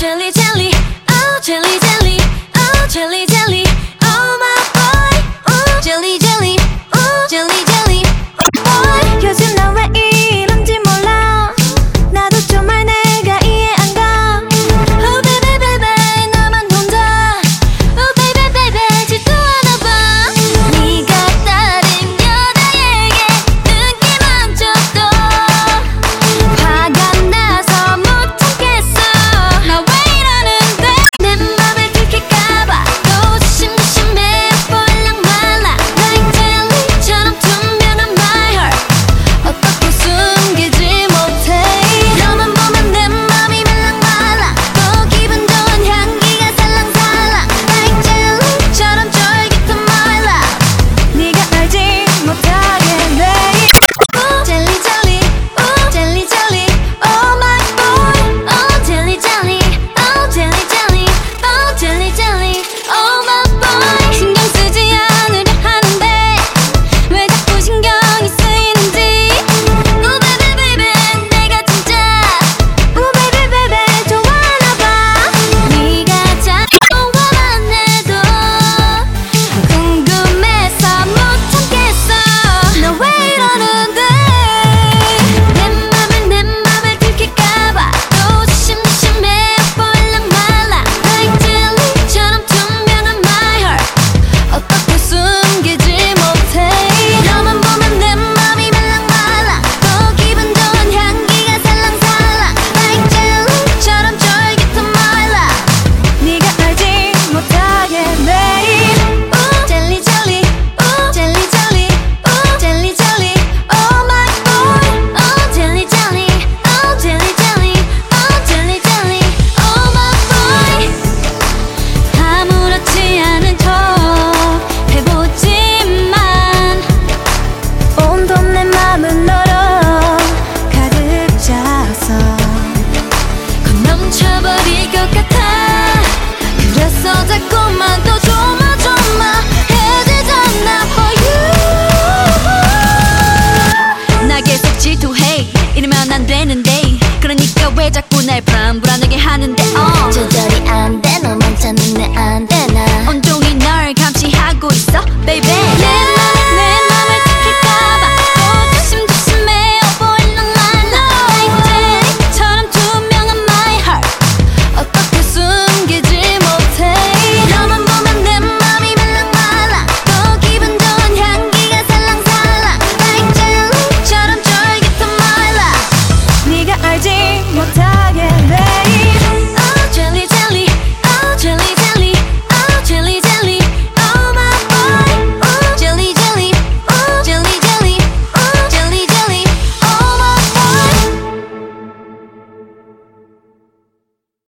千里千里，哦，千里这里。 난 되는데.